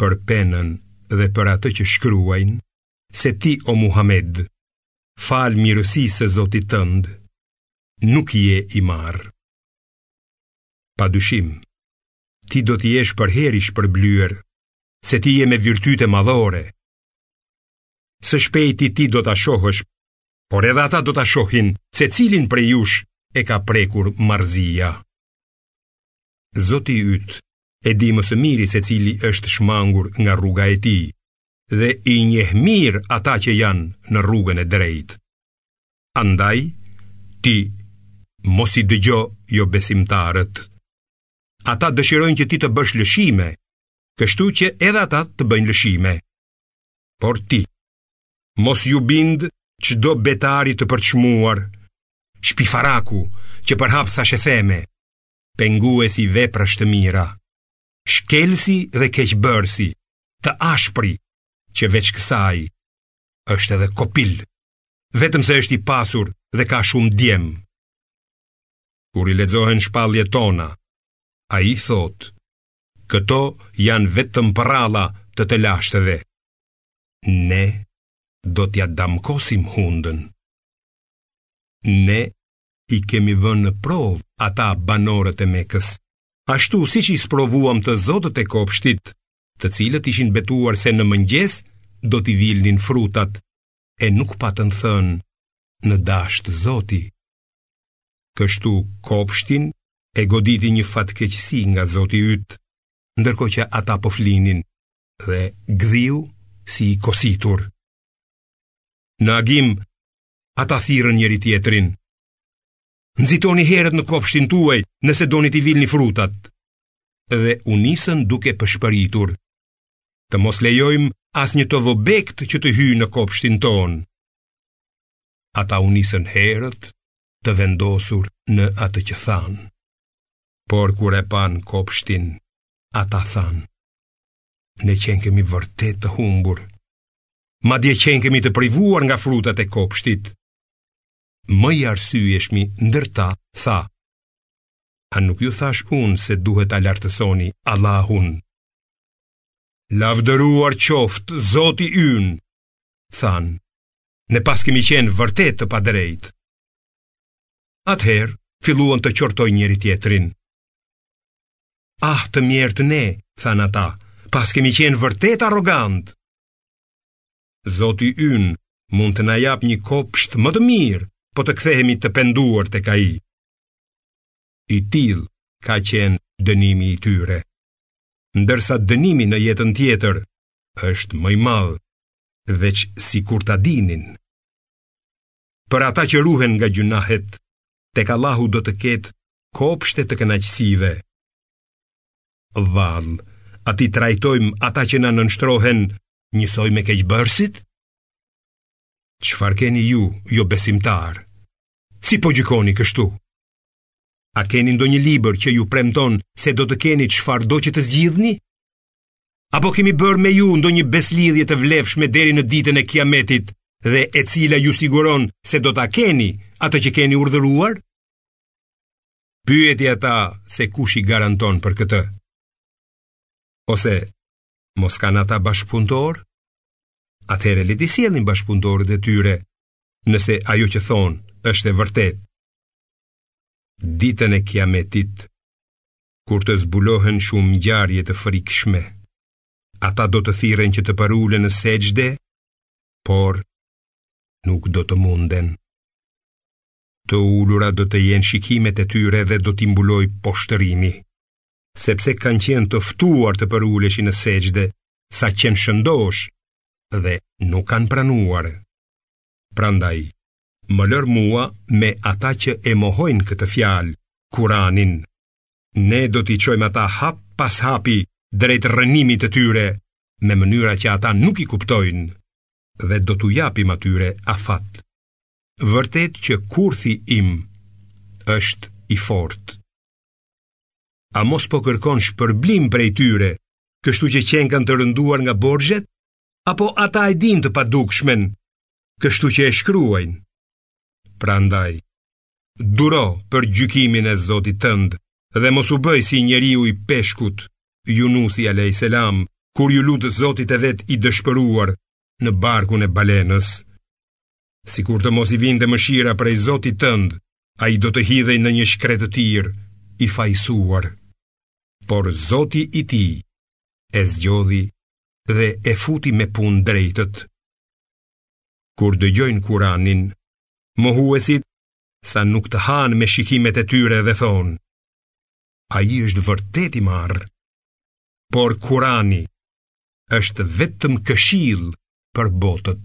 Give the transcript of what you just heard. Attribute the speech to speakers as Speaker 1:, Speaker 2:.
Speaker 1: për penën dhe për atë që shkruajnë, se ti o Muhammed, falë mirësisë së Zotit tënd, nuk je i marrë. Pa dyshim, ti do të jesh përherë i shpërblyer, se ti je me virtyte madhore. Së shpejti ti do ta shohësh, por edhe ata do ta shohin se cilin prej jush e ka prekur marrëzia. Zoti yt e di më së miri se cili është shmangur nga rruga e tij dhe i njeh mirë ata që janë në rrugën e drejtë. Andaj ti mos i dëgjo jobesimtarët. Ata dëshirojnë që ti të bësh lëshime, kështu që edhe ata të bëjnë lëshime. Por ti, mos iu bind çdo betari të përçmuar, shpifaraku që përhap thashetheme, penguesi veprash të mira, shkelësi dhe keqbërësi, të ashpri, që veç kësaj, është edhe kopil, vetëm se është i pasur dhe ka shumë djem. Kur i lexohen shpalljet tona, ai thotë, Këto janë vetëm përralla të të lashtëve. Ne do t'ia damkosim hundën. Ne i kemi vënë në provë ata banorët e Mekës, ashtu siç i sprovuam të zotët e kopshtit, të cilët ishin betuar se në mëngjes do t'i vilnin frutat e nuk patën thënë në dashtë Zoti. Kështu kopshtin e goditi një fatkeqësi nga Zoti yt, ndërkohë që ata po flinin dhe gdhiu si i kositur. Në agim ata thirrën njëri-tjetrin. Nxitoni herët në kopshtin tuaj nëse doni t'i vilni frutat. Dhe u nisën duke pëshpëritur. Të mos lejojmë asnjë të vobektë që të hyjë në kopshtin tonë. Ata u nisën herët të vendosur në atë që thanë. Por kur e panë kopshtin, ata thanë, ne qenkemi vërtet të humbur, madje qenkemi të privuar nga frutat e kopshtit. Më i arsyeshmi ndër ta, tha, a nuk ju thashë unë se duhet ta lartësoni Allahun? Lavdëruar qoftë, Zoti ynë, thanë, ne paskemi qenë vërtet të padrejtë. Atëherë, filluan të qortojnë njëri-tjetrin. Ah, të mjerët ne, thanë ata, paskemi qenë vërtet arrogantë. Zoti ynë mund të na japë një kopsht më të mirë, po të kthehemi të penduar tek ai. I tillë ka qenë dënimi i tyre. Ndërsa dënimi në jetën tjetër është më i madh veç sikur ta dinin. Për ata që ruhen nga gjynahet, tek Allahu do të ketë kopshte të kënaqësive. Vallë, a t'i trajtojmë ata që na nënshtrohen njësoj me keqbërësit? Çfarë keni ju, jobesimtarë? Si po gjykoni kështu? A keni ndonjë libër që ju premton se do të keni çfarëdo që të zgjidhni? Apo kemi bërë me ju ndonjë besëlidhje të vlefshme deri në ditën e kiametit dhe e cila ju siguron se do ta keni atë që keni urdhëruar? Pyeti ata se kush i garanton për këtë. Ose, mos kanë ata bashkëpunëtorë? Atëherë le t'i sjellin bashkëpunëtorët e tyre, nëse ajo që thonë është e vërtetë. Ditën e kiametit, kur të zbulohen shumë ngjarje të frikshme, ata do të thirren që të përulen në sexhde, por nuk do të munden. Të ulura do të jenë shikimet e tyre dhe do t'i mbulojë poshtërimi, sepse kanë qenë të ftuar të përuleshin në sexhde, sa qenë shëndosh dhe nuk kanë pranuar. Prandaj, më lër mua me ata që e mohojnë këtë fjalë, Kur'anin. Ne do t'i çojmë ata hap pas hapi drejt rrënimit të tyre me mënyra që ata nuk i kuptojnë dhe do t'u japim atyre afat. Vërtet që kurthi im është i fortë. A mos po kërkon shpërblim prej tyre, kështu që qenkan të rënduar nga borxhet? apo ata e dinë të padukshmen, kështu që e shkruajnë. Prandaj, duro për gjykimin e Zotit tënd dhe mos u bëj si njeriu i peshkut, Junusi a.s. kur iu lut Zotit të vet i dëshpëruar në barkun e balenës. Sikur të mos i vinte mëshira prej Zotit tënd, ai do të hidhej në një shkretëtirë, i fajësuar. Por Zoti i tij e zgjodhi dhe e futi mes punëdrejtëve. Kur dëgjojnë Kuranin, mohuesit sa nuk të hanë me shikimet e tyre dhe thonë, ai është vërtet i marrë, por Kurani është vetëm këshillë për botët.